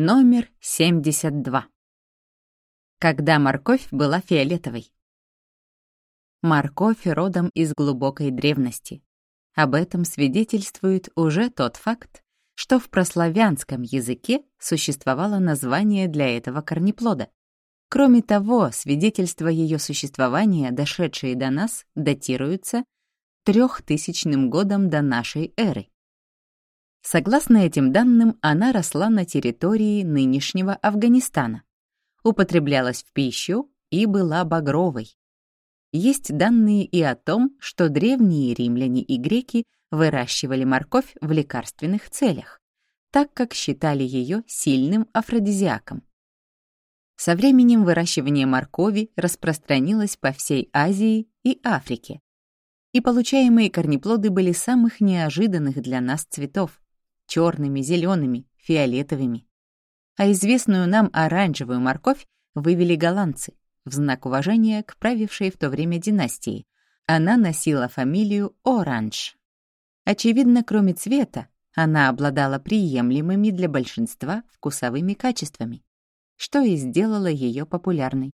Номер 72. Когда морковь была фиолетовой. Морковь родом из глубокой древности. Об этом свидетельствует уже тот факт, что в прославянском языке существовало название для этого корнеплода. Кроме того, свидетельства ее существования, дошедшие до нас, датируются трехтысячным годом до нашей эры. Согласно этим данным, она росла на территории нынешнего Афганистана, употреблялась в пищу и была багровой. Есть данные и о том, что древние римляне и греки выращивали морковь в лекарственных целях, так как считали ее сильным афродизиаком. Со временем выращивание моркови распространилось по всей Азии и Африке, и получаемые корнеплоды были самых неожиданных для нас цветов черными, зелеными, фиолетовыми. А известную нам оранжевую морковь вывели голландцы в знак уважения к правившей в то время династии. Она носила фамилию Оранж. Очевидно, кроме цвета, она обладала приемлемыми для большинства вкусовыми качествами, что и сделало ее популярной.